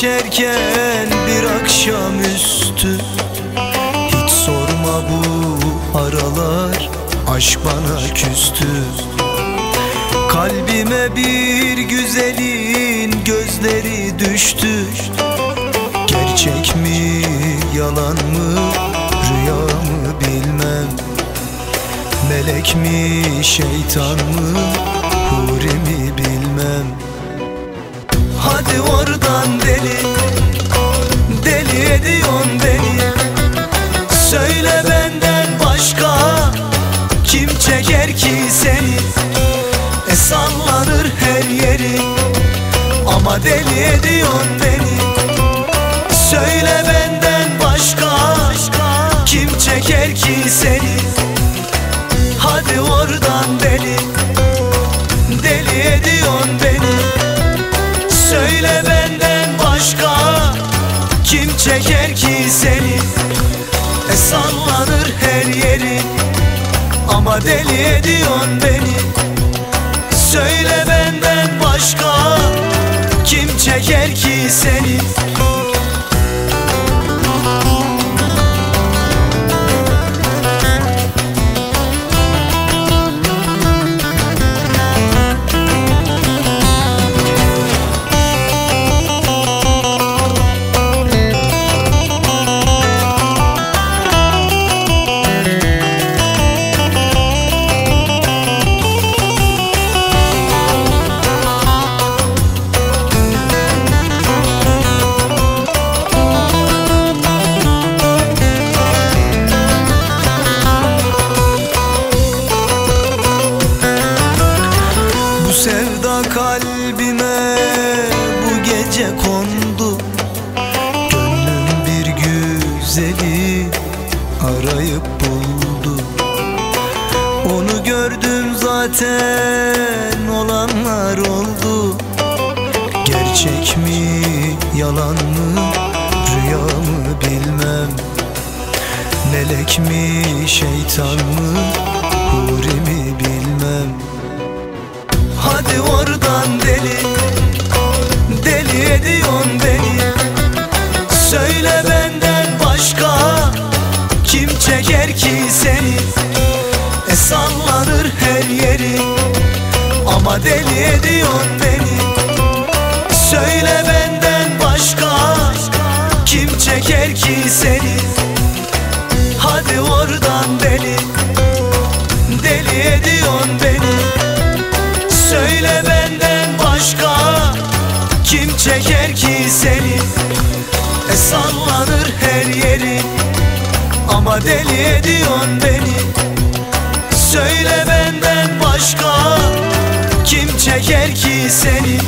giderken bir akşamüstü. Hiç sorma bu aralar aşk bana küstü. Kalbime bir güzelin gözleri düştü. Gerçek mi yalan mı rüya mı bilmem. Melek mi şeytan mı huri mi bilmem Hadi oradan deli Deli ediyorsun beni. Söyle benden başka Kim çeker ki seni? E sallanır her yeri Ama deli ediyorsun beni. Söyle benden başka Kim çeker ki seni Söyle benden başka. Kim çeker ki seni? E sallanır her yeri. Ama deli ediyorsun beni. Söyle benden başka. Kim çeker ki seni kalbime bu gece kondu. Gönlüm bir güzeli arayıp buldu. Onu gördüm zaten olanlar oldu. Gerçek mi yalan mı rüya mı bilmem. Melek mi şeytan mı huri mi bilmem Hadi oradan deli. Deli ediyorsun beni. Söyle benden başka Kim çeker ki seni? E sallanır her yeri Ama deli ediyorsun beni. Söyle benden başka Kim çeker ki seni Söyle benden başka. Kim çeker ki seni? E sallanır her yeri. Ama deli ediyorsun beni. Söyle benden başka. Kim çeker ki seni